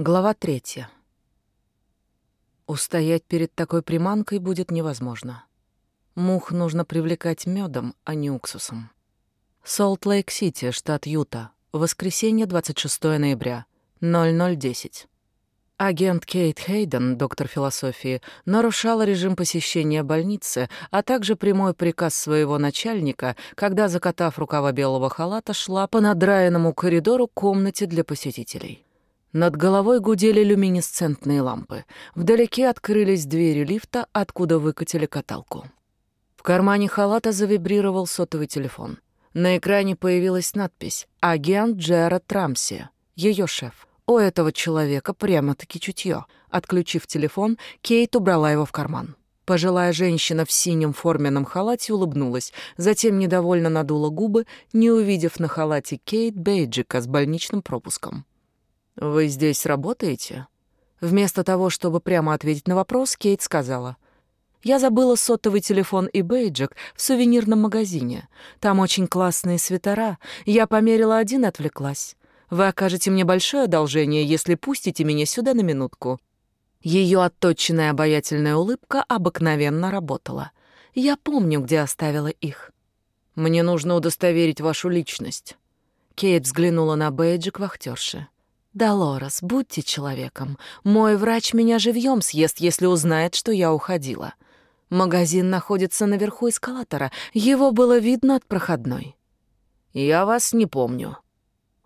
Глава третья. Устоять перед такой приманкой будет невозможно. Мух нужно привлекать медом, а не уксусом. Солт-Лейк-Сити, штат Юта. Воскресенье, 26 ноября. 0010. Агент Кейт Хейден, доктор философии, нарушала режим посещения больницы, а также прямой приказ своего начальника, когда, закатав рукава белого халата, шла по надраенному коридору комнате для посетителей. Над головой гудели люминесцентные лампы. Вдалеке открылись двери лифта, откуда выкатили каталку. В кармане халата завибрировал сотовый телефон. На экране появилась надпись «Агент Джеред Трамси», ее шеф. У этого человека прямо-таки чутье. Отключив телефон, Кейт убрала его в карман. Пожилая женщина в синем форменном халате улыбнулась, затем недовольно надула губы, не увидев на халате Кейт бейджика с больничным пропуском. «Вы здесь работаете?» Вместо того, чтобы прямо ответить на вопрос, Кейт сказала. «Я забыла сотовый телефон и бейджик в сувенирном магазине. Там очень классные свитера. Я померила один и отвлеклась. Вы окажете мне большое одолжение, если пустите меня сюда на минутку». Ее отточенная обаятельная улыбка обыкновенно работала. «Я помню, где оставила их». «Мне нужно удостоверить вашу личность». Кейт взглянула на бейджик вахтерши. «Долорес, будьте человеком. Мой врач меня живьем съест, если узнает, что я уходила. Магазин находится наверху эскалатора. Его было видно от проходной». «Я вас не помню».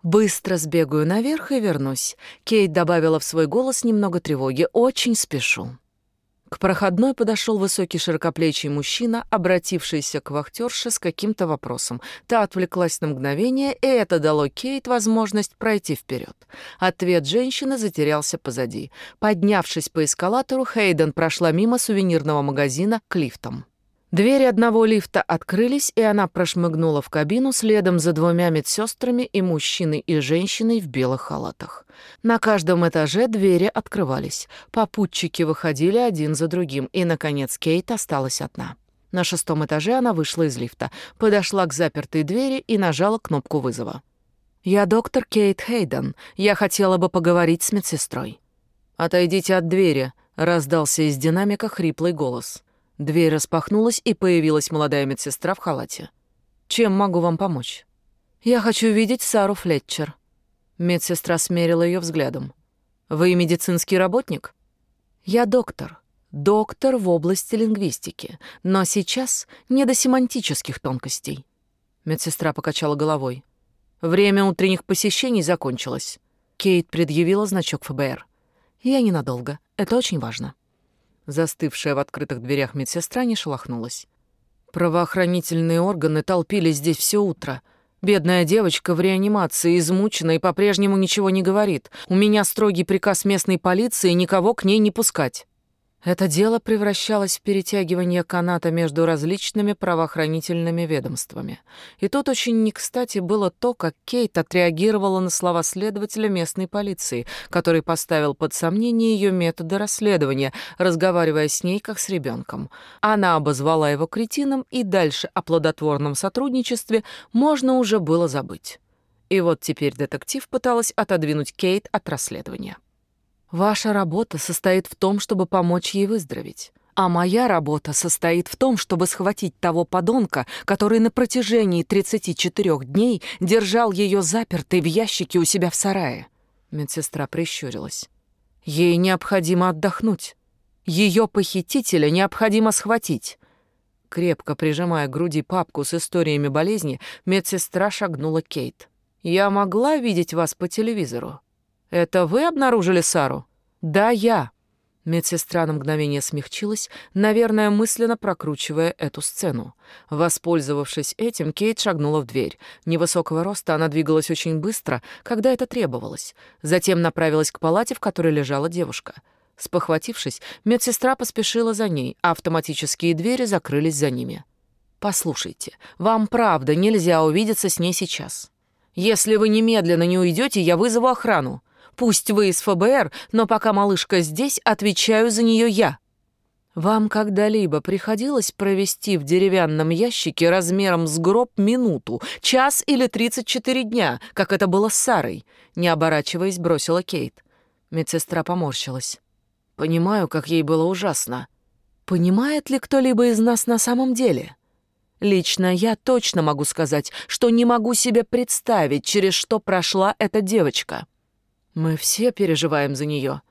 «Быстро сбегаю наверх и вернусь». Кейт добавила в свой голос немного тревоги. «Очень спешу». К проходной подошел высокий широкоплечий мужчина, обратившийся к вахтерше с каким-то вопросом. Та отвлеклась на мгновение, и это дало Кейт возможность пройти вперед. Ответ женщины затерялся позади. Поднявшись по эскалатору, Хейден прошла мимо сувенирного магазина к лифтам. Двери одного лифта открылись, и она прошмыгнула в кабину следом за двумя медсестрами и мужчиной и женщиной в белых халатах. На каждом этаже двери открывались. Попутчики выходили один за другим, и, наконец, Кейт осталась одна. На шестом этаже она вышла из лифта, подошла к запертой двери и нажала кнопку вызова. «Я доктор Кейт Хейден. Я хотела бы поговорить с медсестрой». «Отойдите от двери», — раздался из динамика хриплый голос. Дверь распахнулась, и появилась молодая медсестра в халате. «Чем могу вам помочь?» «Я хочу видеть Сару Флетчер». Медсестра смерила ее взглядом. «Вы медицинский работник?» «Я доктор. Доктор в области лингвистики. Но сейчас не до семантических тонкостей». Медсестра покачала головой. «Время утренних посещений закончилось». Кейт предъявила значок ФБР. «Я ненадолго. Это очень важно». Застывшая в открытых дверях медсестра не шелохнулась. Правоохранительные органы толпились здесь все утро. Бедная девочка в реанимации, измучена и по-прежнему ничего не говорит. У меня строгий приказ местной полиции никого к ней не пускать. Это дело превращалось в перетягивание каната между различными правоохранительными ведомствами. И тут очень не кстати было то, как Кейт отреагировала на слова следователя местной полиции, который поставил под сомнение ее методы расследования, разговаривая с ней как с ребенком. Она обозвала его кретином, и дальше о плодотворном сотрудничестве можно уже было забыть. И вот теперь детектив пыталась отодвинуть Кейт от расследования. Ваша работа состоит в том, чтобы помочь ей выздороветь. А моя работа состоит в том, чтобы схватить того подонка, который на протяжении 34 дней держал ее запертой в ящике у себя в сарае. Медсестра прищурилась. Ей необходимо отдохнуть. Ее похитителя необходимо схватить. Крепко прижимая к груди папку с историями болезни, медсестра шагнула Кейт. «Я могла видеть вас по телевизору?» «Это вы обнаружили Сару?» «Да, я». Медсестра на мгновение смягчилась, наверное, мысленно прокручивая эту сцену. Воспользовавшись этим, Кейт шагнула в дверь. Невысокого роста она двигалась очень быстро, когда это требовалось. Затем направилась к палате, в которой лежала девушка. Спохватившись, медсестра поспешила за ней, а автоматические двери закрылись за ними. «Послушайте, вам правда нельзя увидеться с ней сейчас. Если вы немедленно не уйдете, я вызову охрану. Пусть вы из ФБР, но пока малышка здесь, отвечаю за нее я. Вам когда-либо приходилось провести в деревянном ящике размером с гроб минуту, час или 34 дня, как это было с Сарой? Не оборачиваясь, бросила Кейт. Медсестра поморщилась. Понимаю, как ей было ужасно. Понимает ли кто-либо из нас на самом деле? Лично я точно могу сказать, что не могу себе представить, через что прошла эта девочка. Мы все переживаем за нее.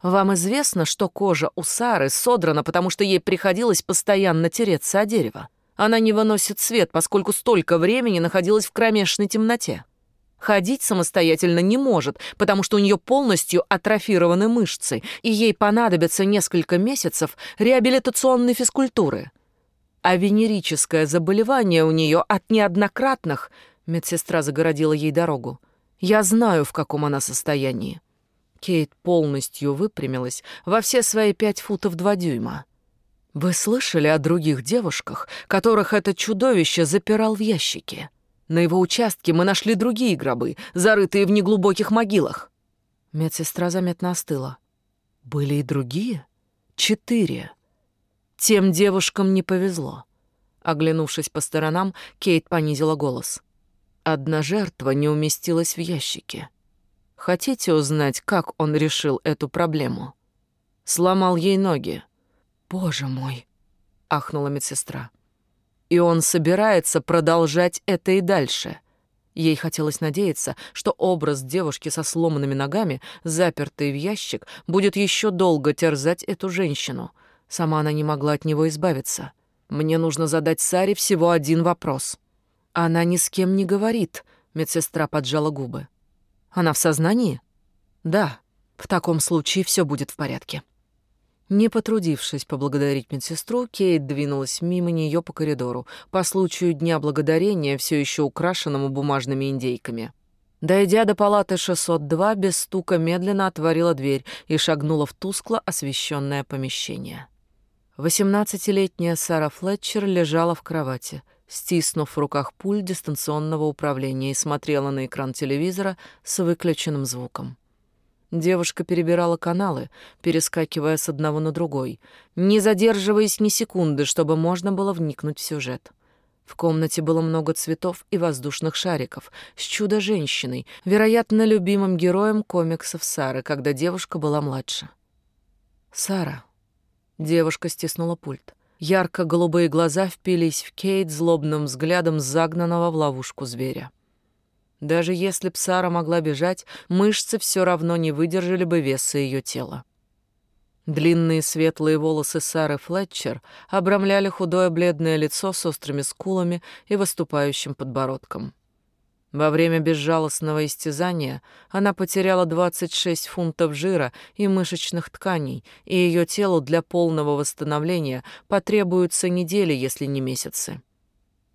Вам известно, что кожа у Сары содрана, потому что ей приходилось постоянно тереться о дерево. Она не выносит свет, поскольку столько времени находилась в кромешной темноте. Ходить самостоятельно не может, потому что у нее полностью атрофированы мышцы, и ей понадобится несколько месяцев реабилитационной физкультуры. А венерическое заболевание у нее от неоднократных, медсестра загородила ей дорогу. Я знаю, в каком она состоянии. Кейт полностью выпрямилась во все свои пять футов два дюйма. Вы слышали о других девушках, которых это чудовище запирал в ящике? На его участке мы нашли другие гробы, зарытые в неглубоких могилах. Медсестра заметно остыла. Были и другие? Четыре. Тем девушкам не повезло. Оглянувшись по сторонам, Кейт понизила голос. Одна жертва не уместилась в ящике. Хотите узнать, как он решил эту проблему? Сломал ей ноги. «Боже мой!» — ахнула медсестра. И он собирается продолжать это и дальше. Ей хотелось надеяться, что образ девушки со сломанными ногами, запертой в ящик, будет еще долго терзать эту женщину. Сама она не могла от него избавиться. Мне нужно задать Саре всего один вопрос. Она ни с кем не говорит, медсестра поджала губы. Она в сознании? Да. В таком случае все будет в порядке. Не потрудившись поблагодарить медсестру, Кейт двинулась мимо нее по коридору, по случаю Дня Благодарения, все еще украшенному бумажными индейками. Дойдя до палаты 602, без стука медленно отворила дверь и шагнула в тускло освещенное помещение. Восемнадцатилетняя Сара Флетчер лежала в кровати, стиснув в руках пульт дистанционного управления и смотрела на экран телевизора с выключенным звуком. Девушка перебирала каналы, перескакивая с одного на другой, не задерживаясь ни секунды, чтобы можно было вникнуть в сюжет. В комнате было много цветов и воздушных шариков с чудо-женщиной, вероятно, любимым героем комиксов Сары, когда девушка была младше. «Сара». Девушка стиснула пульт. Ярко-голубые глаза впились в Кейт злобным взглядом загнанного в ловушку зверя. Даже если б Сара могла бежать, мышцы все равно не выдержали бы веса ее тела. Длинные светлые волосы Сары Флетчер обрамляли худое бледное лицо с острыми скулами и выступающим подбородком. Во время безжалостного истязания она потеряла 26 фунтов жира и мышечных тканей, и ее телу для полного восстановления потребуются недели, если не месяцы.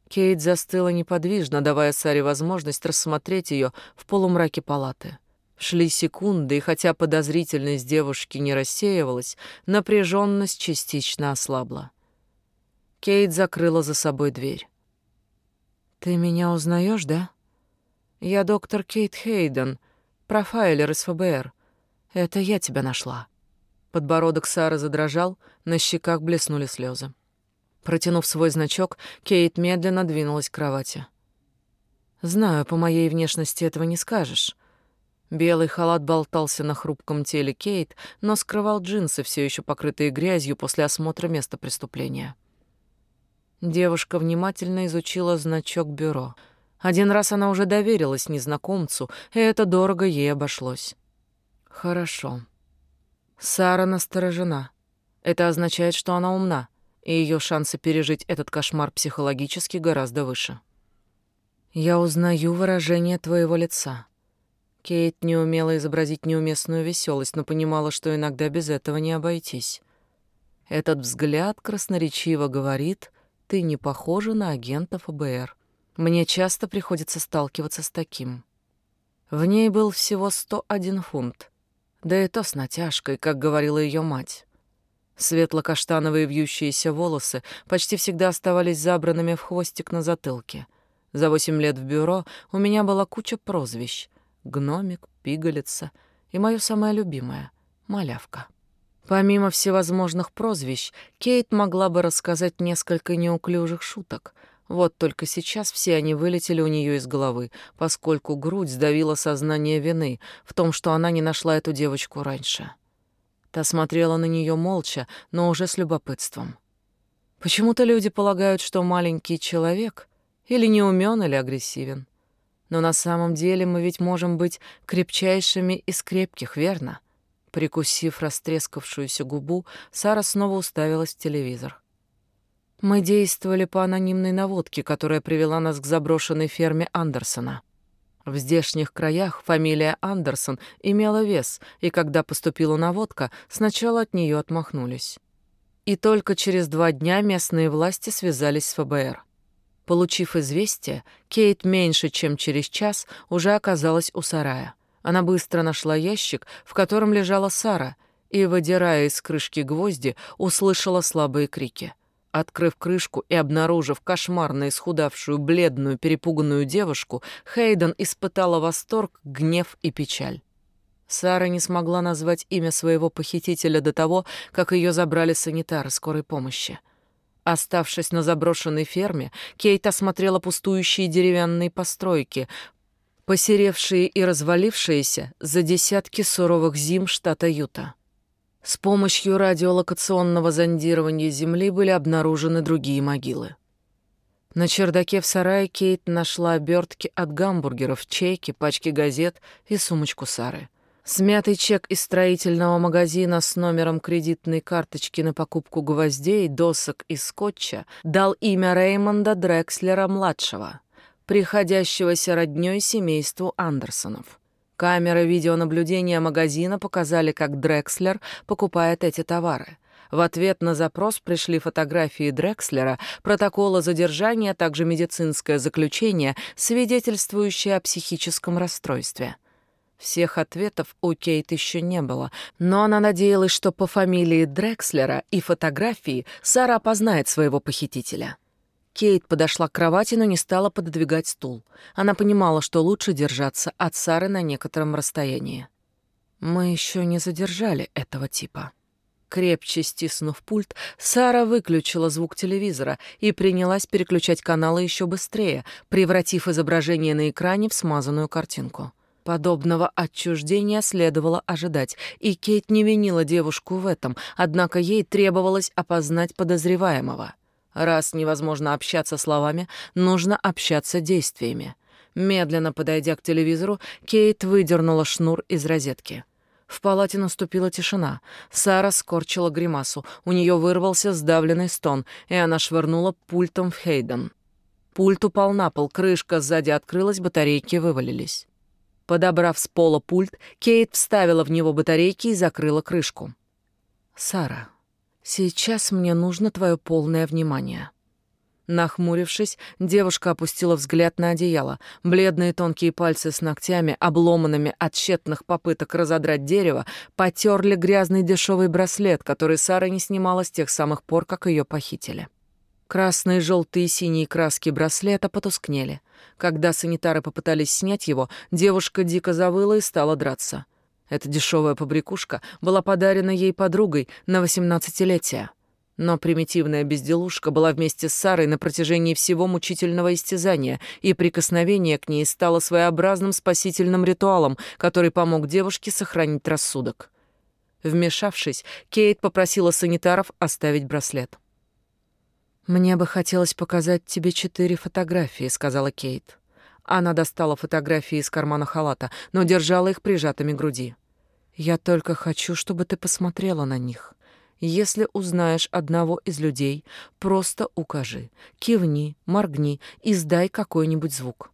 Кейт застыла неподвижно, давая Саре возможность рассмотреть ее в полумраке палаты. Шли секунды, и хотя подозрительность девушки не рассеивалась, напряженность частично ослабла. Кейт закрыла за собой дверь. «Ты меня узнаешь, да? Я доктор Кейт Хейден, профайлер из ФБР. Это я тебя нашла». Подбородок Сары задрожал, на щеках блеснули слезы. Протянув свой значок, Кейт медленно двинулась к кровати. «Знаю, по моей внешности этого не скажешь». Белый халат болтался на хрупком теле Кейт, но скрывал джинсы, все еще покрытые грязью после осмотра места преступления. Девушка внимательно изучила значок бюро. Один раз она уже доверилась незнакомцу, и это дорого ей обошлось. «Хорошо. Сара насторожена. Это означает, что она умна и ее шансы пережить этот кошмар психологически гораздо выше. Я узнаю выражение твоего лица. Кейт не умела изобразить неуместную веселость, но понимала, что иногда без этого не обойтись. Этот взгляд красноречиво говорит, ты не похожа на агента ФБР. Мне часто приходится сталкиваться с таким. В ней был всего 101 фунт, да и то с натяжкой, как говорила ее мать. Светло-каштановые вьющиеся волосы почти всегда оставались забранными в хвостик на затылке. За восемь лет в бюро у меня была куча прозвищ. Гномик, пигалица и мое самое любимое — малявка. Помимо всевозможных прозвищ, Кейт могла бы рассказать несколько неуклюжих шуток. Вот только сейчас все они вылетели у нее из головы, поскольку грудь сдавила сознание вины в том, что она не нашла эту девочку раньше. Та смотрела на нее молча, но уже с любопытством. Почему-то люди полагают, что маленький человек или не умен, или агрессивен. Но на самом деле мы ведь можем быть крепчайшими из крепких, верно? Прикусив растрескавшуюся губу, Сара снова уставилась в телевизор. Мы действовали по анонимной наводке, которая привела нас к заброшенной ферме Андерсона. В здешних краях фамилия Андерсон имела вес, и когда поступила наводка, сначала от нее отмахнулись. И только через два дня местные власти связались с ФБР. Получив известие, Кейт меньше чем через час уже оказалась у сарая. Она быстро нашла ящик, в котором лежала Сара, и, выдирая из крышки гвозди, услышала слабые крики — Открыв крышку и обнаружив кошмарно исхудавшую, бледную, перепуганную девушку, Хейден испытала восторг, гнев и печаль. Сара не смогла назвать имя своего похитителя до того, как ее забрали санитары скорой помощи. Оставшись на заброшенной ферме, Кейт осмотрела пустующие деревянные постройки, посеревшие и развалившиеся за десятки суровых зим штата Юта. С помощью радиолокационного зондирования Земли были обнаружены другие могилы. На чердаке в сарае Кейт нашла обертки от гамбургеров, чеки, пачки газет и сумочку Сары. Смятый чек из строительного магазина с номером кредитной карточки на покупку гвоздей, досок и скотча дал имя Реймонда Дрекслера-младшего, приходящегося роднёй семейству Андерсонов. Камеры видеонаблюдения магазина показали, как Дрекслер покупает эти товары. В ответ на запрос пришли фотографии Дрекслера, протоколы задержания, а также медицинское заключение, свидетельствующее о психическом расстройстве. Всех ответов у Кейт еще не было, но она надеялась, что по фамилии Дрекслера и фотографии Сара опознает своего похитителя. Кейт подошла к кровати, но не стала пододвигать стул. Она понимала, что лучше держаться от Сары на некотором расстоянии. Мы еще не задержали этого типа. Крепче стиснув пульт, Сара выключила звук телевизора и принялась переключать каналы еще быстрее, превратив изображение на экране в смазанную картинку. Подобного отчуждения следовало ожидать, и Кейт не винила девушку в этом, однако ей требовалось опознать подозреваемого. Раз невозможно общаться словами, нужно общаться действиями. Медленно подойдя к телевизору, Кейт выдернула шнур из розетки. В палате наступила тишина. Сара скорчила гримасу. У нее вырвался сдавленный стон, и она швырнула пультом в Хейден. Пульт упал на пол, крышка сзади открылась, батарейки вывалились. Подобрав с пола пульт, Кейт вставила в него батарейки и закрыла крышку. «Сара, Сейчас мне нужно твое полное внимание. Нахмурившись, девушка опустила взгляд на одеяло. Бледные тонкие пальцы с ногтями, обломанными от тщетных попыток разодрать дерево, потерли грязный дешевый браслет, который Сара не снимала с тех самых пор, как ее похитили. Красные, желтые и синие краски браслета потускнели. Когда санитары попытались снять его, девушка дико завыла и стала драться. Эта дешевая побрякушка была подарена ей подругой на восемнадцатилетие. Но примитивная безделушка была вместе с Сарой на протяжении всего мучительного истязания, и прикосновение к ней стало своеобразным спасительным ритуалом, который помог девушке сохранить рассудок. Вмешавшись, Кейт попросила санитаров оставить браслет. «Мне бы хотелось показать тебе четыре фотографии», — сказала Кейт. Она достала фотографии из кармана халата, но держала их прижатыми к груди. Я только хочу, чтобы ты посмотрела на них. Если узнаешь одного из людей, просто укажи, кивни, моргни, и издай какой-нибудь звук.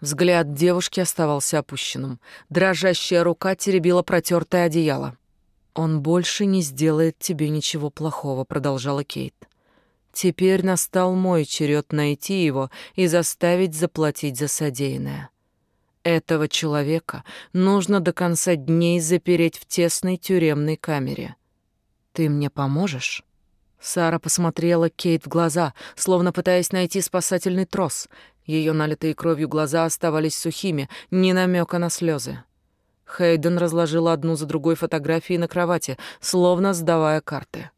Взгляд девушки оставался опущенным. Дрожащая рука теребила протертое одеяло. «Он больше не сделает тебе ничего плохого», — продолжала Кейт. «Теперь настал мой черед найти его и заставить заплатить за содеянное. Этого человека нужно до конца дней запереть в тесной тюремной камере. Ты мне поможешь? Сара посмотрела Кейт в глаза, словно пытаясь найти спасательный трос. Ее налитые кровью глаза оставались сухими, ни намека на слезы. Хейден разложила одну за другой фотографии на кровати, словно сдавая карты.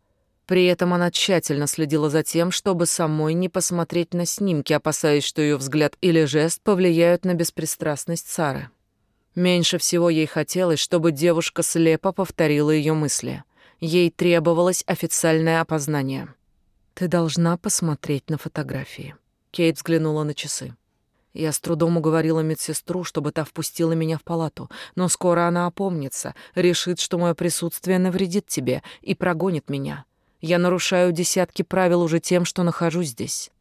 При этом она тщательно следила за тем, чтобы самой не посмотреть на снимки, опасаясь, что ее взгляд или жест повлияют на беспристрастность Сары. Меньше всего ей хотелось, чтобы девушка слепо повторила ее мысли. Ей требовалось официальное опознание. «Ты должна посмотреть на фотографии». Кейт взглянула на часы. Я с трудом уговорила медсестру, чтобы та впустила меня в палату, но скоро она опомнится, решит, что мое присутствие навредит тебе и прогонит меня. Я нарушаю десятки правил уже тем, что нахожусь здесь.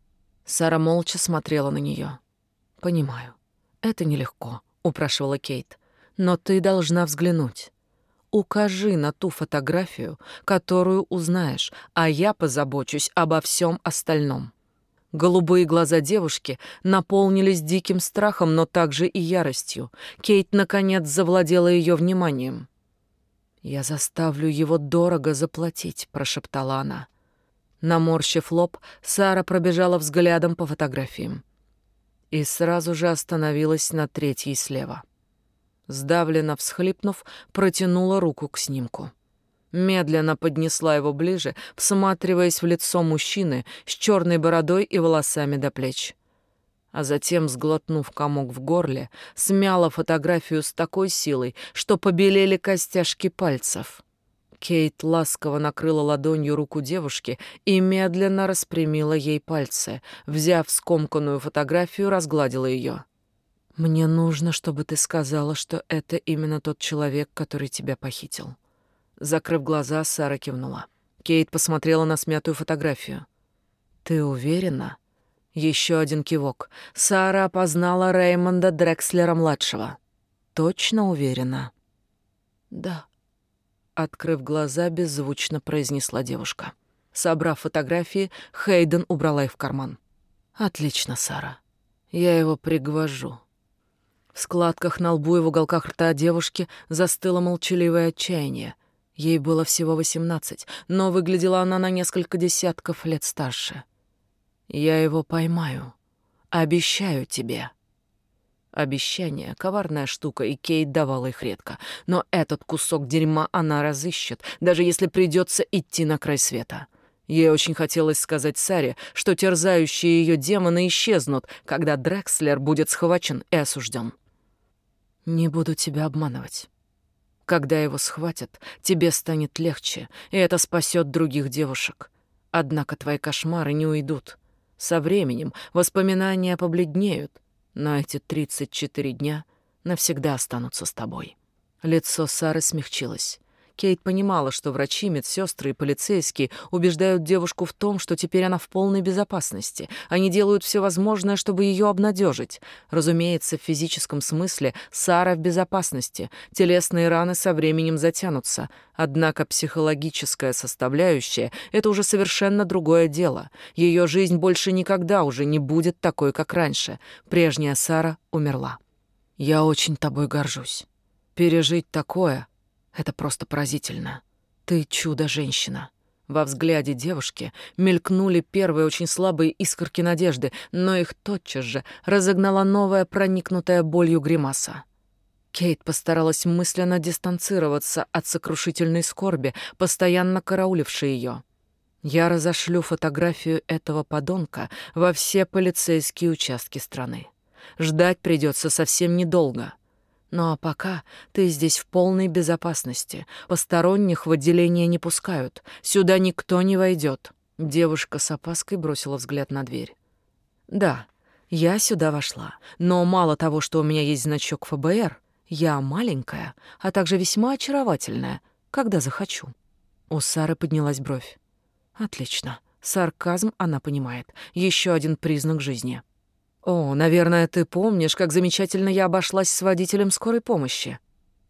Сара молча смотрела на нее. Понимаю. Это нелегко, упрашивала Кейт. Но ты должна взглянуть. Укажи на ту фотографию, которую узнаешь, а я позабочусь обо всем остальном. Голубые глаза девушки наполнились диким страхом, но также и яростью. Кейт, наконец, завладела ее вниманием. «Я заставлю его дорого заплатить», — прошептала она. Наморщив лоб, Сара пробежала взглядом по фотографиям и сразу же остановилась на третьей слева. Сдавленно всхлипнув, протянула руку к снимку медленно поднесла его ближе, всматриваясь в лицо мужчины с черной бородой и волосами до плеч. А затем, сглотнув комок в горле, смяла фотографию с такой силой, что побелели костяшки пальцев. Кейт ласково накрыла ладонью руку девушки и медленно распрямила ей пальцы. Взяв скомканную фотографию, разгладила ее. «Мне нужно, чтобы ты сказала, что это именно тот человек, который тебя похитил». Закрыв глаза, Сара кивнула. Кейт посмотрела на смятую фотографию. «Ты уверена?» Еще один кивок. Сара опознала Реймонда Дрекслера-младшего. «Точно уверена?» «Да», — открыв глаза, беззвучно произнесла девушка. Собрав фотографии, Хейден убрала их в карман. «Отлично, Сара. Я его пригвожу». В складках на лбу и в уголках рта девушки застыло молчаливое отчаяние. Ей было всего восемнадцать, но выглядела она на несколько десятков лет старше. «Я его поймаю. Обещаю тебе». Обещание — коварная штука, и Кейт давала их редко. Но этот кусок дерьма она разыщет, даже если придется идти на край света. Ей очень хотелось сказать Саре, что терзающие ее демоны исчезнут, когда Дрекслер будет схвачен и осужден. «Не буду тебя обманывать. Когда его схватят, тебе станет легче, и это спасет других девушек. Однако твои кошмары не уйдут. Со временем воспоминания побледнеют, но эти 34 дня навсегда останутся с тобой. Лицо Сары смягчилось. Кейт понимала, что врачи, медсестры и полицейские убеждают девушку в том, что теперь она в полной безопасности. Они делают все возможное, чтобы ее обнадежить. Разумеется, в физическом смысле Сара в безопасности. Телесные раны со временем затянутся. Однако психологическая составляющая — это уже совершенно другое дело. Ее жизнь больше никогда уже не будет такой, как раньше. Прежняя Сара умерла. «Я очень тобой горжусь. Пережить такое — это просто поразительно. Ты чудо-женщина. Во взгляде девушки мелькнули первые очень слабые искорки надежды, но их тотчас же разогнала новая проникнутая болью гримаса. Кейт постаралась мысленно дистанцироваться от сокрушительной скорби, постоянно караулившей ее. Я разошлю фотографию этого подонка во все полицейские участки страны. Ждать придется совсем недолго. Ну а пока ты здесь в полной безопасности. Посторонних в отделение не пускают. Сюда никто не войдет. Девушка с опаской бросила взгляд на дверь. Да, я сюда вошла. Но мало того, что у меня есть значок ФБР, я маленькая, а также весьма очаровательная, когда захочу. У Сары поднялась бровь. Отлично. Сарказм она понимает. Еще один признак жизни. О, наверное, ты помнишь, как замечательно я обошлась с водителем скорой помощи.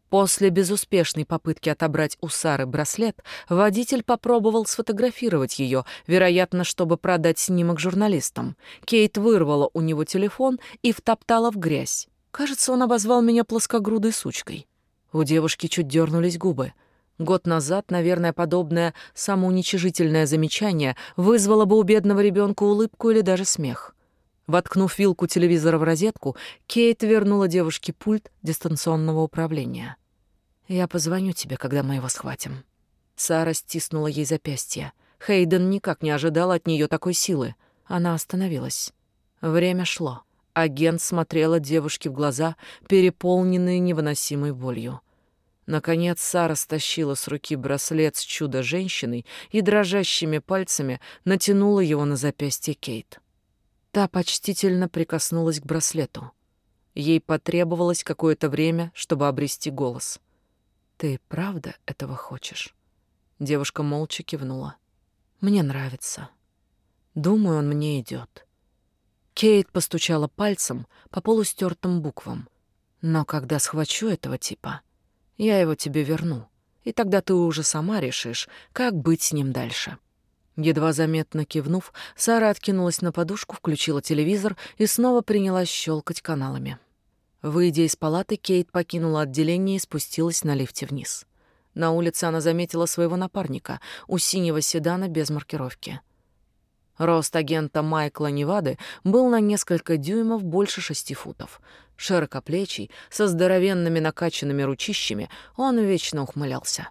После безуспешной попытки отобрать у Сары браслет, водитель попробовал сфотографировать ее, вероятно, чтобы продать снимок журналистам. Кейт вырвала у него телефон и втоптала в грязь. Кажется, он обозвал меня плоскогрудой сучкой. У девушки чуть дернулись губы. Год назад, наверное, подобное самоуничижительное замечание вызвало бы у бедного ребенка улыбку или даже смех. Воткнув вилку телевизора в розетку, Кейт вернула девушке пульт дистанционного управления. «Я позвоню тебе, когда мы его схватим». Сара стиснула ей запястье. Хейден никак не ожидал от нее такой силы. Она остановилась. Время шло. Агент смотрела девушке в глаза, переполненные невыносимой болью. Наконец Сара стащила с руки браслет с чудо-женщиной и дрожащими пальцами натянула его на запястье Кейт. Та почтительно прикоснулась к браслету. Ей потребовалось какое-то время, чтобы обрести голос. «Ты правда этого хочешь?» Девушка молча кивнула. «Мне нравится. Думаю, он мне идет. Кейт постучала пальцем по полустертым буквам. «Но когда схвачу этого типа, я его тебе верну, и тогда ты уже сама решишь, как быть с ним дальше». Едва заметно кивнув, Сара откинулась на подушку, включила телевизор и снова принялась щелкать каналами. Выйдя из палаты, Кейт покинула отделение и спустилась на лифте вниз. На улице она заметила своего напарника у синего седана без маркировки. Рост агента Майкла Невады был на несколько дюймов больше шести футов. Широкоплечий, со здоровенными накачанными ручищами, он вечно ухмылялся.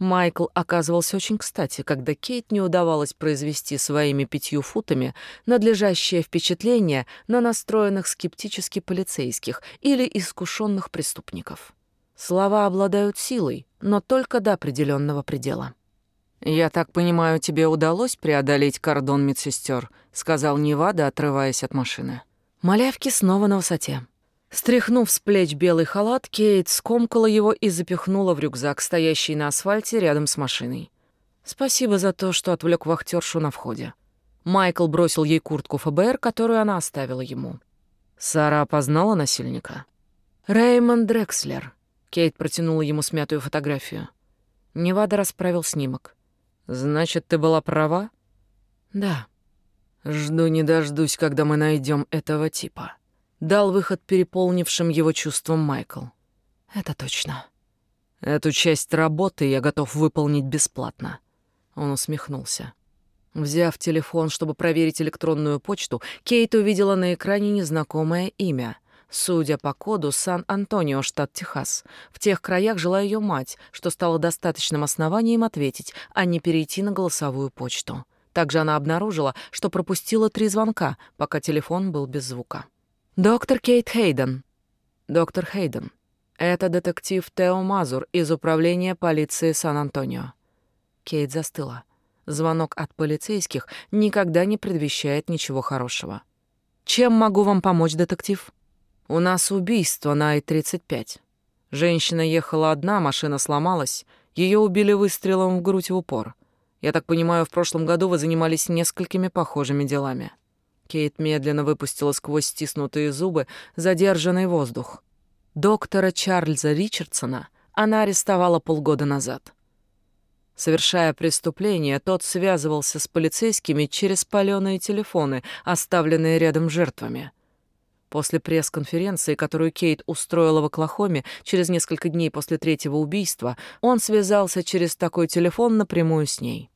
Майкл оказывался очень кстати, когда Кейт не удавалось произвести своими пятью футами надлежащее впечатление на настроенных скептически полицейских или искушенных преступников. Слова обладают силой, но только до определенного предела. «Я так понимаю, тебе удалось преодолеть кордон медсестер», — сказал Невада, отрываясь от машины. Малявки снова на высоте. Стряхнув с плеч белый халат, Кейт скомкала его и запихнула в рюкзак, стоящий на асфальте рядом с машиной. Спасибо за то, что отвлек вахтершу на входе. Майкл бросил ей куртку ФБР, которую она оставила ему. Сара опознала насильника. Рэймонд Дрекслер. Кейт протянула ему смятую фотографию. Невада расправил снимок. Значит, ты была права? Да. Жду не дождусь, когда мы найдем этого типа. Дал выход переполнившим его чувствам Майкл. Это точно. Эту часть работы я готов выполнить бесплатно. Он усмехнулся. Взяв телефон, чтобы проверить электронную почту, Кейт увидела на экране незнакомое имя — Судя по коду, Сан-Антонио, штат Техас. В тех краях жила ее мать, что стало достаточным основанием ответить, а не перейти на голосовую почту. Также она обнаружила, что пропустила три звонка, пока телефон был без звука. «Доктор Кейт Хейден». «Доктор Хейден. Это детектив Тео Мазур из управления полиции Сан-Антонио». Кейт застыла. Звонок от полицейских никогда не предвещает ничего хорошего. «Чем могу вам помочь, детектив?» У нас убийство на Ай-35. Женщина ехала одна, машина сломалась. Ее убили выстрелом в грудь в упор. Я так понимаю, в прошлом году вы занимались несколькими похожими делами. Кейт медленно выпустила сквозь стиснутые зубы задержанный воздух. Доктора Чарльза Ричардсона она арестовала полгода назад. Совершая преступление, тот связывался с полицейскими через палёные телефоны, оставленные рядом жертвами. После пресс-конференции, которую Кейт устроила в Оклахоме через несколько дней после третьего убийства, он связался через такой телефон напрямую с ней.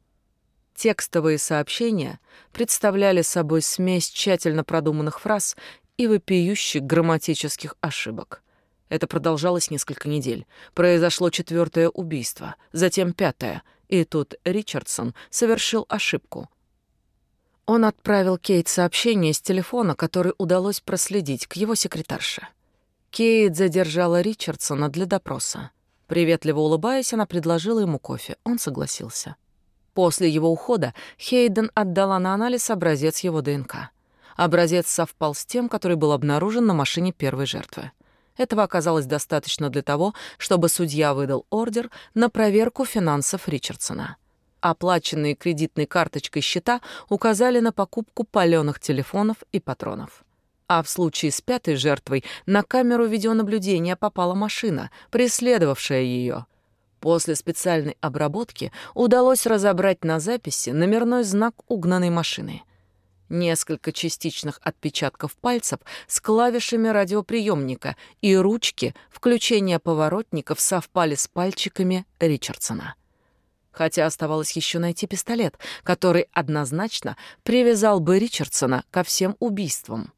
Текстовые сообщения представляли собой смесь тщательно продуманных фраз и вопиющих грамматических ошибок. Это продолжалось несколько недель. Произошло четвертое убийство, затем пятое, и тут Ричардсон совершил ошибку, он отправил Кейт сообщение с телефона, который удалось проследить, к его секретарше. Кейт задержала Ричардсона для допроса. Приветливо улыбаясь, она предложила ему кофе. Он согласился. После его ухода Хейден отдала на анализ образец его ДНК. Образец совпал с тем, который был обнаружен на машине первой жертвы. Этого оказалось достаточно для того, чтобы судья выдал ордер на проверку финансов Ричардсона оплаченные кредитной карточкой счета указали на покупку палёных телефонов и патронов. А в случае с пятой жертвой на камеру видеонаблюдения попала машина, преследовавшая ее. После специальной обработки удалось разобрать на записи номерной знак угнанной машины. Несколько частичных отпечатков пальцев с клавишами радиоприемника и ручки включения поворотников совпали с пальчиками Ричардсона хотя оставалось еще найти пистолет, который однозначно привязал бы Ричардсона ко всем убийствам.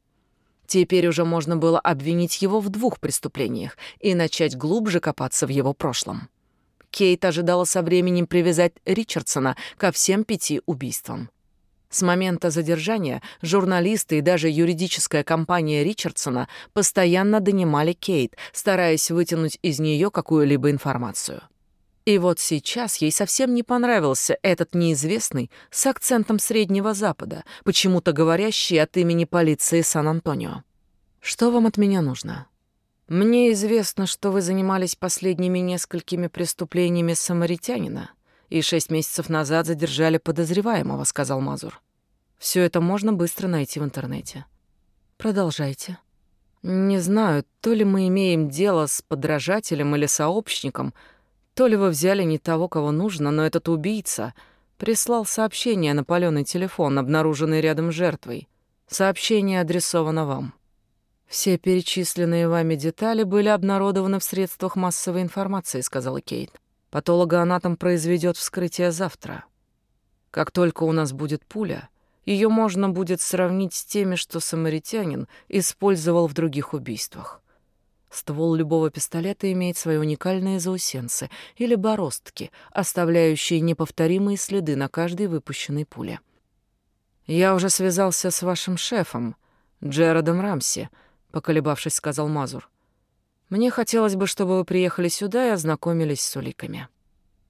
Теперь уже можно было обвинить его в двух преступлениях и начать глубже копаться в его прошлом. Кейт ожидала со временем привязать Ричардсона ко всем пяти убийствам. С момента задержания журналисты и даже юридическая компания Ричардсона постоянно донимали Кейт, стараясь вытянуть из нее какую-либо информацию. И вот сейчас ей совсем не понравился этот неизвестный с акцентом Среднего Запада, почему-то говорящий от имени полиции Сан-Антонио. «Что вам от меня нужно?» «Мне известно, что вы занимались последними несколькими преступлениями самаритянина и шесть месяцев назад задержали подозреваемого», — сказал Мазур. Все это можно быстро найти в интернете. Продолжайте. Не знаю, то ли мы имеем дело с подражателем или сообщником, то ли вы взяли не того, кого нужно, но этот убийца прислал сообщение на палёный телефон, обнаруженный рядом с жертвой. Сообщение адресовано вам. Все перечисленные вами детали были обнародованы в средствах массовой информации, сказала Кейт. Патологоанатом произведет вскрытие завтра. Как только у нас будет пуля, ее можно будет сравнить с теми, что самаритянин использовал в других убийствах. Ствол любого пистолета имеет свои уникальные заусенцы или бороздки, оставляющие неповторимые следы на каждой выпущенной пуле. «Я уже связался с вашим шефом, Джеродом Рамси», поколебавшись, сказал Мазур. Мне хотелось бы, чтобы вы приехали сюда и ознакомились с уликами.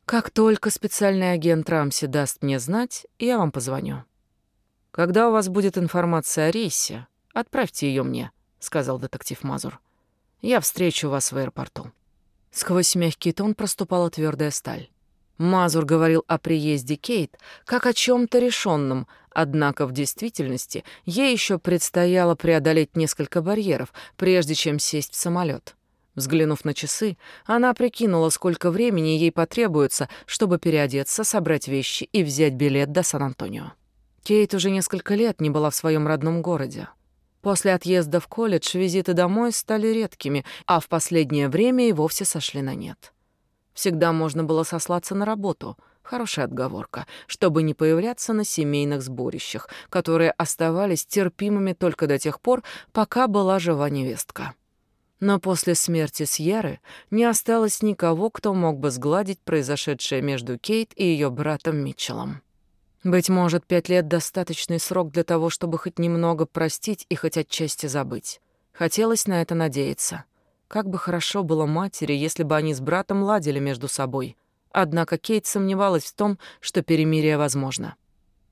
Как только специальный агент Рамси даст мне знать, я вам позвоню. Когда у вас будет информация о рейсе, отправьте ее мне, сказал детектив Мазур. Я встречу вас в аэропорту. Сквозь мягкий тон проступала твердая сталь. Мазур говорил о приезде Кейт как о чем то решенном, однако в действительности ей еще предстояло преодолеть несколько барьеров, прежде чем сесть в самолет. Взглянув на часы, она прикинула, сколько времени ей потребуется, чтобы переодеться, собрать вещи и взять билет до Сан-Антонио. Кейт уже несколько лет не была в своем родном городе. После отъезда в колледж визиты домой стали редкими, а в последнее время и вовсе сошли на нет. Всегда можно было сослаться на работу. Хорошая отговорка, чтобы не появляться на семейных сборищах, которые оставались терпимыми только до тех пор, пока была жива невестка. Но после смерти Сьерры не осталось никого, кто мог бы сгладить произошедшее между Кейт и ее братом Митчеллом. Быть может, пять лет — достаточный срок для того, чтобы хоть немного простить и хоть отчасти забыть. Хотелось на это надеяться — как бы хорошо было матери, если бы они с братом ладили между собой. Однако Кейт сомневалась в том, что перемирие возможно.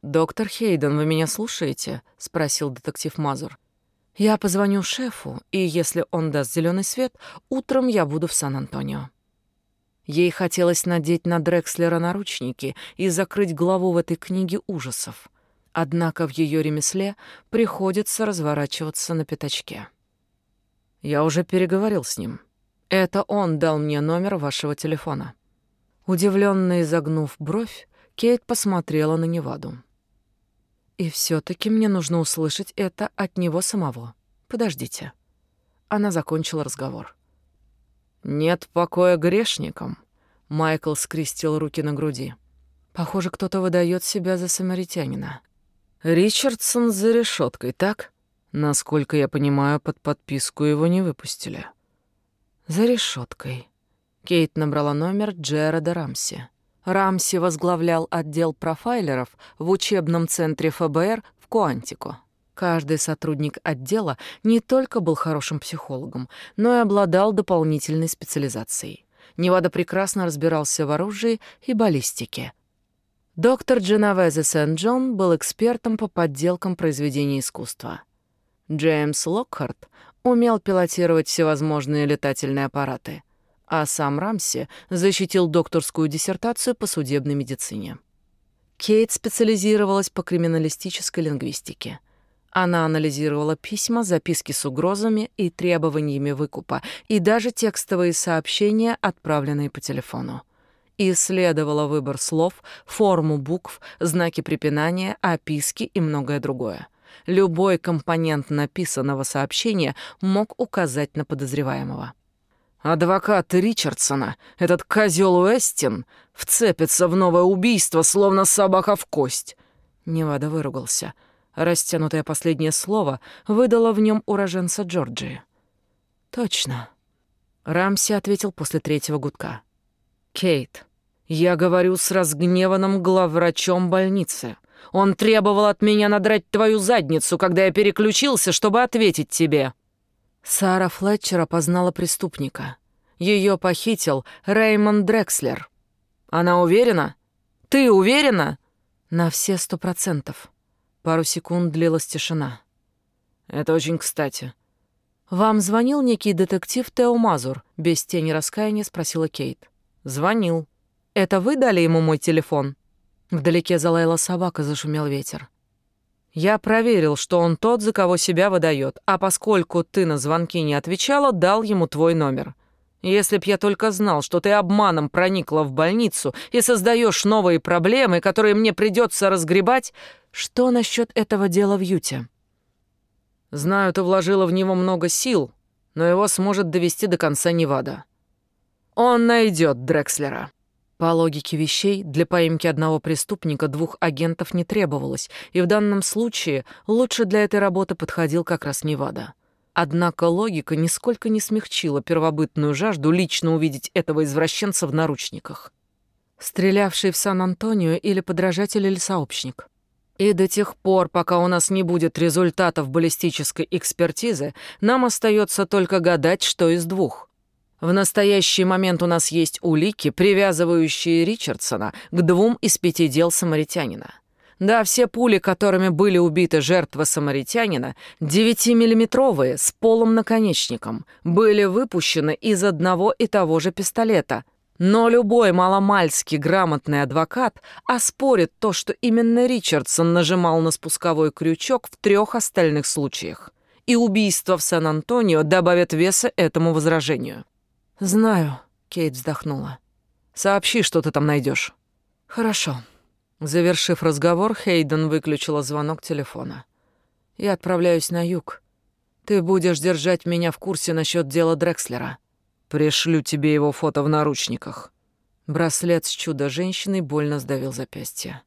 «Доктор Хейден, вы меня слушаете?» — спросил детектив Мазур. «Я позвоню шефу, и если он даст зеленый свет, утром я буду в Сан-Антонио». Ей хотелось надеть на Дрекслера наручники и закрыть главу в этой книге ужасов. Однако в ее ремесле приходится разворачиваться на пятачке. Я уже переговорил с ним. Это он дал мне номер вашего телефона. Удивленно изогнув бровь, Кейт посмотрела на Неваду. И все таки мне нужно услышать это от него самого. Подождите. Она закончила разговор. Нет покоя грешникам. Майкл скрестил руки на груди. Похоже, кто-то выдает себя за самаритянина. Ричардсон за решеткой, так? Насколько я понимаю, под подписку его не выпустили. За решеткой. Кейт набрала номер Джерода Рамси. Рамси возглавлял отдел профайлеров в учебном центре ФБР в Куантико. Каждый сотрудник отдела не только был хорошим психологом, но и обладал дополнительной специализацией. Невада прекрасно разбирался в оружии и баллистике. Доктор Дженовезе Сент-Джон был экспертом по подделкам произведений искусства. Джеймс Локхарт умел пилотировать всевозможные летательные аппараты, а сам Рамси защитил докторскую диссертацию по судебной медицине. Кейт специализировалась по криминалистической лингвистике. Она анализировала письма, записки с угрозами и требованиями выкупа, и даже текстовые сообщения, отправленные по телефону. исследовала выбор слов, форму букв, знаки препинания, описки и многое другое. Любой компонент написанного сообщения мог указать на подозреваемого. Адвокат Ричардсона, этот козел Уэстин, вцепится в новое убийство, словно собака в кость. Невада выругался. Растянутое последнее слово выдало в нем уроженца Джорджии. «Точно». Рамси ответил после третьего гудка. Кейт, я говорю с разгневанным главврачом больницы. Он требовал от меня надрать твою задницу, когда я переключился, чтобы ответить тебе». Сара Флетчер опознала преступника. Ее похитил Реймонд Дрекслер. Она уверена? Ты уверена? На все сто процентов. Пару секунд длилась тишина. Это очень кстати. Вам звонил некий детектив Тео Мазур? Без тени раскаяния спросила Кейт. Звонил. Это вы дали ему мой телефон? Вдалеке залаяла собака, зашумел ветер. Я проверил, что он тот, за кого себя выдает, а поскольку ты на звонки не отвечала, дал ему твой номер. Если б я только знал, что ты обманом проникла в больницу и создаешь новые проблемы, которые мне придется разгребать, что насчет этого дела в Юте? Знаю, ты вложила в него много сил, но его сможет довести до конца Невада. Он найдет Дрекслера. По логике вещей, для поимки одного преступника двух агентов не требовалось, и в данном случае лучше для этой работы подходил как раз Невада. Однако логика нисколько не смягчила первобытную жажду лично увидеть этого извращенца в наручниках. Стрелявший в Сан-Антонио или подражатель или сообщник. И до тех пор, пока у нас не будет результатов баллистической экспертизы, нам остается только гадать, что из двух. В настоящий момент у нас есть улики, привязывающие Ричардсона к двум из пяти дел самаритянина. Да, все пули, которыми были убиты жертвы самаритянина, 9-миллиметровые, с полым наконечником, были выпущены из одного и того же пистолета. Но любой маломальски грамотный адвокат оспорит то, что именно Ричардсон нажимал на спусковой крючок в трех остальных случаях. И убийство в Сан-Антонио добавит веса этому возражению. «Знаю», — Кейт вздохнула. «Сообщи, что ты там найдешь. «Хорошо». Завершив разговор, Хейден выключила звонок телефона. «Я отправляюсь на юг. Ты будешь держать меня в курсе насчет дела Дрекслера. Пришлю тебе его фото в наручниках». Браслет с чудо-женщиной больно сдавил запястье.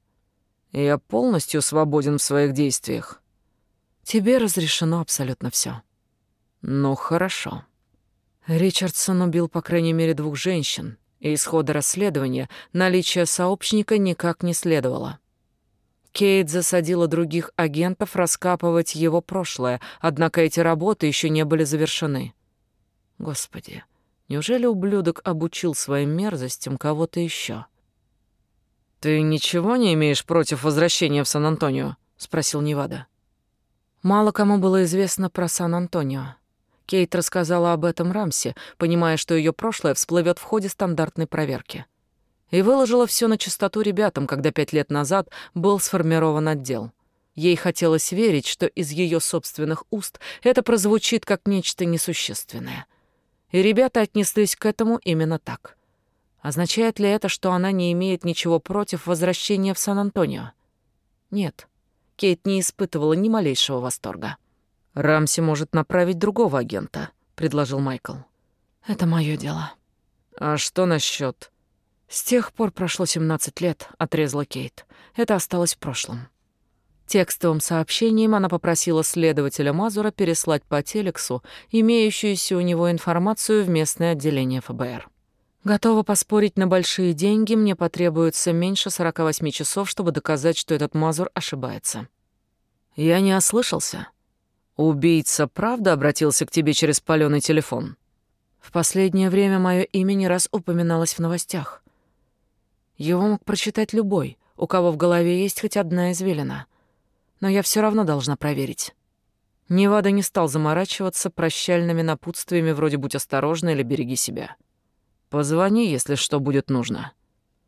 «Я полностью свободен в своих действиях». «Тебе разрешено абсолютно все. «Ну, хорошо». Ричардсон убил по крайней мере двух женщин, и исхода расследования наличие сообщника никак не следовало. Кейт засадила других агентов раскапывать его прошлое, однако эти работы еще не были завершены. Господи, неужели ублюдок обучил своим мерзостям кого-то еще? «Ты ничего не имеешь против возвращения в Сан-Антонио?» — спросил Невада. Мало кому было известно про Сан-Антонио. Кейт рассказала об этом Рамсе, понимая, что ее прошлое всплывет в ходе стандартной проверки. И выложила все на чистоту ребятам, когда пять лет назад был сформирован отдел. Ей хотелось верить, что из ее собственных уст это прозвучит как нечто несущественное. И ребята отнеслись к этому именно так. Означает ли это, что она не имеет ничего против возвращения в Сан-Антонио? Нет. Кейт не испытывала ни малейшего восторга. «Рамси может направить другого агента», — предложил Майкл. «Это мое дело». «А что насчет? «С тех пор прошло 17 лет», — отрезала Кейт. «Это осталось в прошлом». Текстовым сообщением она попросила следователя Мазура переслать по телексу имеющуюся у него информацию в местное отделение ФБР. Готова поспорить на большие деньги, мне потребуется меньше 48 часов, чтобы доказать, что этот Мазур ошибается. Я не ослышался. Убийца правда обратился к тебе через палёный телефон? В последнее время мое имя не раз упоминалось в новостях. Его мог прочитать любой, у кого в голове есть хоть одна извилина. Но я все равно должна проверить. Невада не стал заморачиваться прощальными напутствиями вроде «будь осторожна» или «береги себя». «Позвони, если что будет нужно».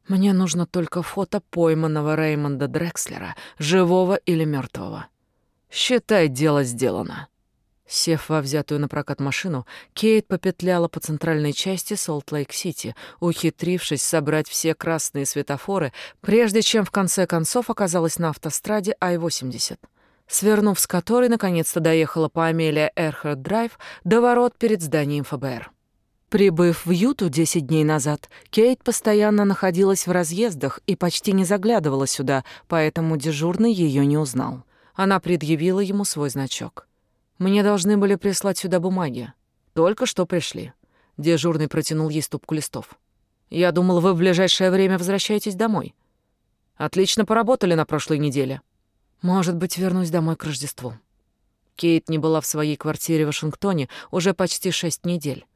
Мне нужно только фото пойманного Реймонда Дрекслера, живого или мертвого. Считай, дело сделано. Сев во взятую на прокат машину, Кейт попетляла по центральной части Солт-Лейк-Сити, ухитрившись собрать все красные светофоры, прежде чем в конце концов оказалась на автостраде Ай-80, свернув с которой наконец-то доехала по Амелия Эрхард-Драйв до ворот перед зданием ФБР. Прибыв в Юту 10 дней назад, Кейт постоянно находилась в разъездах и почти не заглядывала сюда, поэтому дежурный ее не узнал. Она предъявила ему свой значок. «Мне должны были прислать сюда бумаги. Только что пришли». Дежурный протянул ей стопку листов. Я думал, вы в ближайшее время возвращаетесь домой. Отлично поработали на прошлой неделе. Может быть, вернусь домой к Рождеству. Кейт не была в своей квартире в Вашингтоне уже почти шесть недель.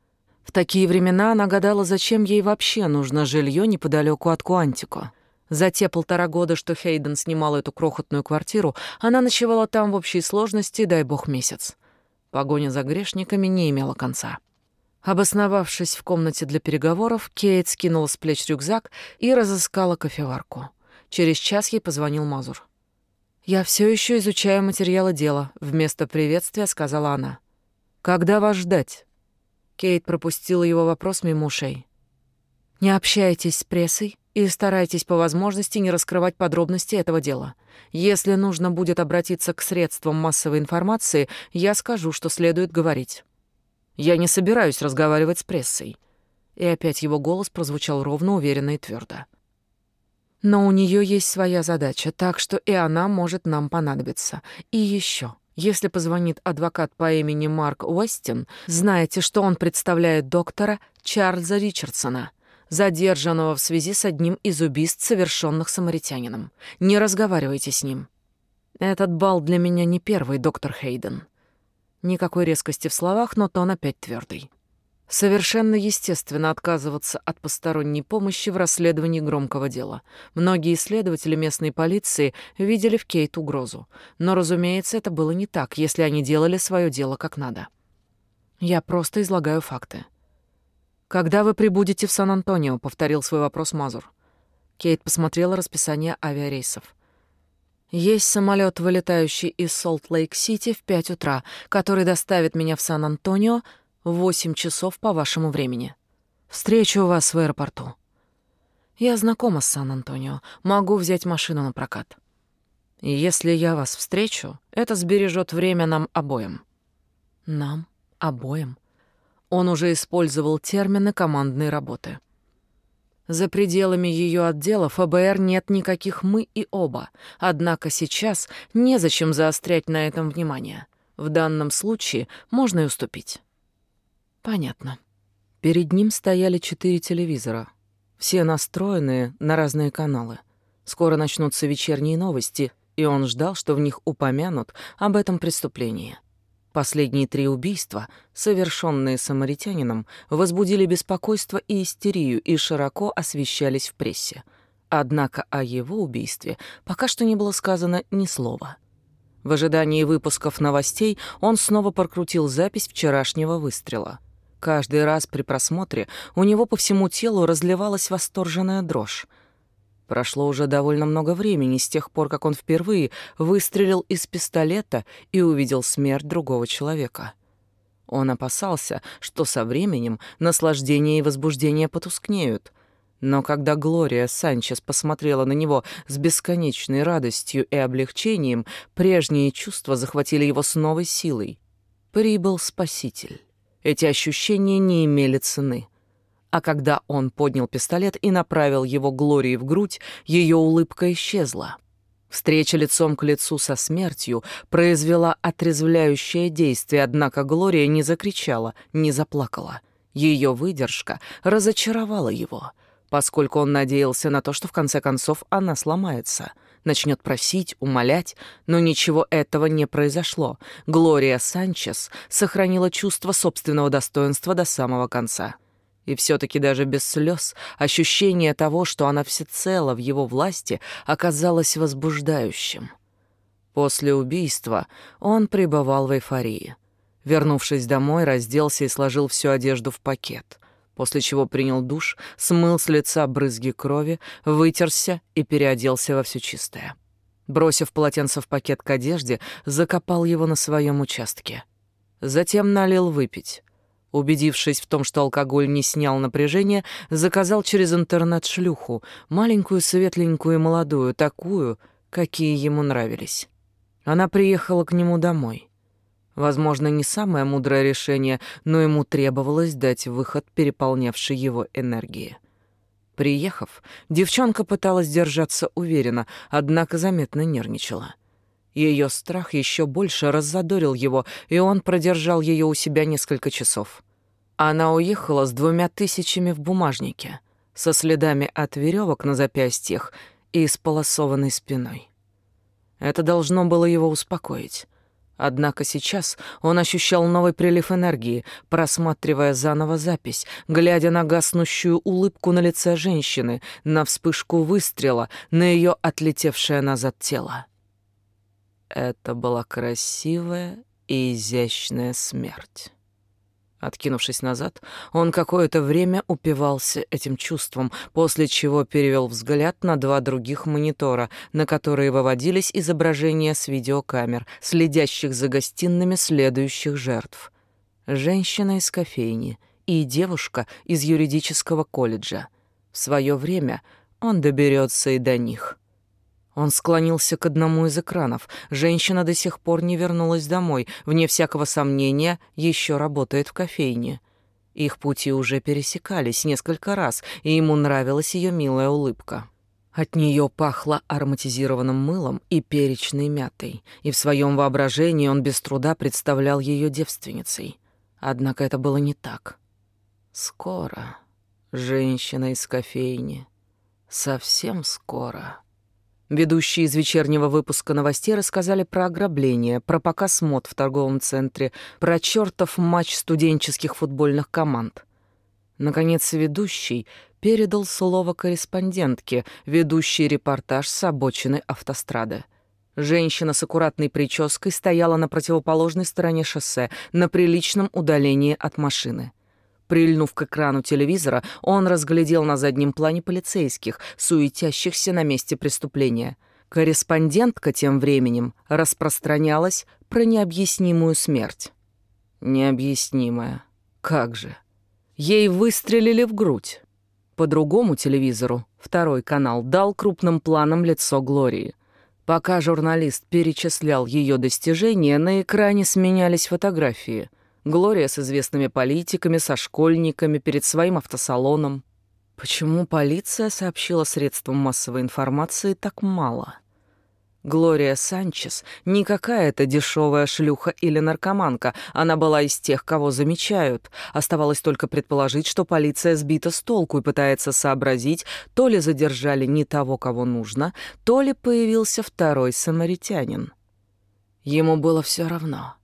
В такие времена она гадала, зачем ей вообще нужно жилье неподалеку от Куантико. За те полтора года, что Хейден снимал эту крохотную квартиру, она ночевала там в общей сложности, дай бог, месяц. Погоня за грешниками не имела конца. Обосновавшись в комнате для переговоров, Кейт скинула с плеч рюкзак и разыскала кофеварку. Через час ей позвонил Мазур. «Я все еще изучаю материалы дела», — вместо приветствия сказала она. «Когда вас ждать?» Кейт пропустила его вопрос мимо ушей. «Не общайтесь с прессой и старайтесь по возможности не раскрывать подробности этого дела. Если нужно будет обратиться к средствам массовой информации, я скажу, что следует говорить. Я не собираюсь разговаривать с прессой». И опять его голос прозвучал ровно, уверенно и твердо. Но у нее есть своя задача, так что и она может нам понадобиться. И еще, если позвонит адвокат по имени Марк Уэстин, знаете, что он представляет доктора Чарльза Ричардсона, задержанного в связи с одним из убийств, совершенных самаритянином. Не разговаривайте с ним. Этот бал для меня не первый, доктор Хейден. Никакой резкости в словах, но тон опять твердый. Совершенно естественно отказываться от посторонней помощи в расследовании громкого дела. Многие исследователи местной полиции видели в Кейт угрозу. Но, разумеется, это было не так, если они делали свое дело как надо. Я просто излагаю факты. «Когда вы прибудете в Сан-Антонио?» — повторил свой вопрос Мазур. Кейт посмотрела расписание авиарейсов. Есть самолет, вылетающий из Солт-Лейк-Сити в пять утра, который доставит меня в Сан-Антонио Восемь часов по вашему времени. Встречу вас в аэропорту. Я знакома с Сан-Антонио, могу взять машину на прокат. Если я вас встречу, это сбережет время нам обоим. Нам обоим. Он уже использовал термины командной работы. За пределами ее отдела ФБР нет никаких «мы» и «оба», однако сейчас незачем заострять на этом внимание. В данном случае можно и уступить. Понятно. Перед ним стояли четыре телевизора, все настроенные на разные каналы. Скоро начнутся вечерние новости, и он ждал, что в них упомянут об этом преступлении. Последние три убийства, совершенные самаритянином, возбудили беспокойство и истерию и широко освещались в прессе. Однако о его убийстве пока что не было сказано ни слова. В ожидании выпусков новостей он снова прокрутил запись вчерашнего выстрела. Каждый раз при просмотре у него по всему телу разливалась восторженная дрожь. Прошло уже довольно много времени с тех пор, как он впервые выстрелил из пистолета и увидел смерть другого человека. Он опасался, что со временем наслаждение и возбуждение потускнеют. Но когда Глория Санчес посмотрела на него с бесконечной радостью и облегчением, прежние чувства захватили его с новой силой. Прибыл Спаситель. Эти ощущения не имели цены. А когда он поднял пистолет и направил его Глории в грудь, ее улыбка исчезла. Встреча лицом к лицу со смертью произвела отрезвляющее действие, однако Глория не закричала, не заплакала. Ее выдержка разочаровала его, поскольку он надеялся на то, что в конце концов она сломается — начнет просить, умолять, но ничего этого не произошло. Глория Санчес сохранила чувство собственного достоинства до самого конца. И все-таки даже без слез ощущение того, что она всецело в его власти, оказалось возбуждающим. После убийства он пребывал в эйфории. Вернувшись домой, разделся и сложил всю одежду в пакет после чего принял душ, смыл с лица брызги крови, вытерся и переоделся во все чистое. Бросив полотенце в пакет к одежде, закопал его на своем участке. Затем налил выпить. Убедившись в том, что алкоголь не снял напряжение, заказал через интернет шлюху, маленькую, светленькую и молодую, такую, какие ему нравились. Она приехала к нему домой. Возможно, не самое мудрое решение, но ему требовалось дать выход переполнявшей его энергии. Приехав, девчонка пыталась держаться уверенно, однако заметно нервничала. Ее страх еще больше раззадорил его, и он продержал ее у себя несколько часов. Она уехала с двумя тысячами в бумажнике. со следами от веревок на запястьях и сполосованной спиной. Это должно было его успокоить. Однако сейчас он ощущал новый прилив энергии, просматривая заново запись, глядя на гаснущую улыбку на лице женщины, на вспышку выстрела, на ее отлетевшее назад тело. Это была красивая и изящная смерть. Откинувшись назад, он какое-то время упивался этим чувством, после чего перевел взгляд на два других монитора, на которые выводились изображения с видеокамер, следящих за гостиными следующих жертв. Женщина из кофейни и девушка из юридического колледжа. В свое время он доберется и до них. Он склонился к одному из экранов. Женщина до сих пор не вернулась домой, вне всякого сомнения, еще работает в кофейне. Их пути уже пересекались несколько раз, и ему нравилась ее милая улыбка. От нее пахло ароматизированным мылом и перечной мятой, и в своем воображении он без труда представлял ее девственницей. Однако это было не так. Скоро. Женщина из кофейни. Совсем скоро. Ведущие из вечернего выпуска новостей рассказали про ограбление, про показ мод в торговом центре, про чертов матч студенческих футбольных команд. Наконец, ведущий передал слово корреспондентке, ведущей репортаж с обочины автострады. Женщина с аккуратной прической стояла на противоположной стороне шоссе, на приличном удалении от машины. Прильнув к экрану телевизора, он разглядел на заднем плане полицейских, суетящихся на месте преступления. Корреспондентка тем временем распространялась про необъяснимую смерть. Необъяснимая. Как же? Ей выстрелили в грудь. По другому телевизору второй канал дал крупным планом лицо Глории. Пока журналист перечислял ее достижения, на экране сменялись фотографии — Глория с известными политиками, со школьниками, перед своим автосалоном. Почему полиция сообщила средствам массовой информации так мало? Глория Санчес не какая-то дешевая шлюха или наркоманка. Она была из тех, кого замечают. Оставалось только предположить, что полиция сбита с толку и пытается сообразить, то ли задержали не того, кого нужно, то ли появился второй самаритянин. Ему было все равно.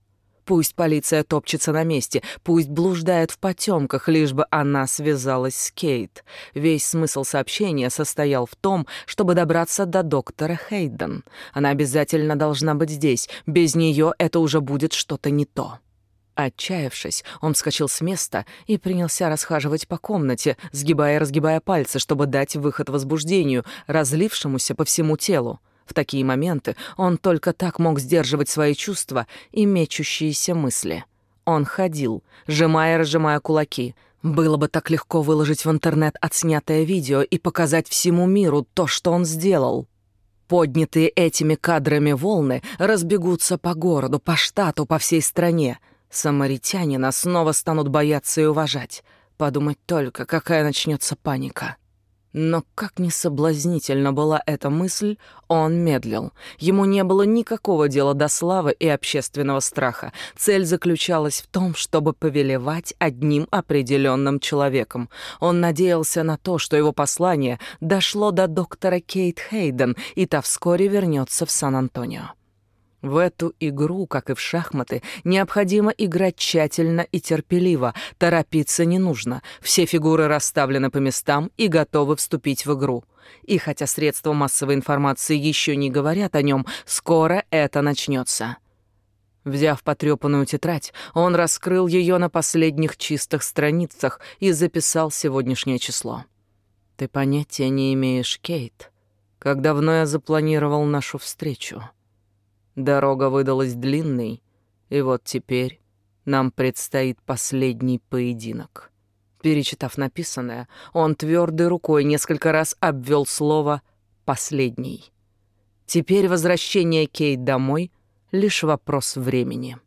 Пусть полиция топчется на месте, пусть блуждает в потемках, лишь бы она связалась с Кейт. Весь смысл сообщения состоял в том, чтобы добраться до доктора Хейден. Она обязательно должна быть здесь. Без нее это уже будет что-то не то. Отчаявшись, он вскочил с места и принялся расхаживать по комнате, сгибая и разгибая пальцы, чтобы дать выход возбуждению, разлившемуся по всему телу. В такие моменты он только так мог сдерживать свои чувства и мечущиеся мысли. Он ходил, сжимая и разжимая кулаки. Было бы так легко выложить в интернет отснятое видео и показать всему миру то, что он сделал. Поднятые этими кадрами волны разбегутся по городу, по штату, по всей стране. Самаритянина снова станут бояться и уважать. Подумать только, какая начнется паника. Но как ни соблазнительно была эта мысль, он медлил. Ему не было никакого дела до славы и общественного страха. Цель заключалась в том, чтобы повелевать одним определенным человеком. Он надеялся на то, что его послание дошло до доктора Кейт Хейден, и та вскоре вернется в Сан-Антонио. В эту игру, как и в шахматы, необходимо играть тщательно и терпеливо, торопиться не нужно. Все фигуры расставлены по местам и готовы вступить в игру. И хотя средства массовой информации еще не говорят о нем, скоро это начнется. Взяв потрепанную тетрадь, он раскрыл ее на последних чистых страницах и записал сегодняшнее число. «Ты понятия не имеешь, Кейт, как давно я запланировал нашу встречу». Дорога выдалась длинной, и вот теперь нам предстоит последний поединок. Перечитав написанное, он твердой рукой несколько раз обвел слово «последний». Теперь возвращение Кейт домой — лишь вопрос времени.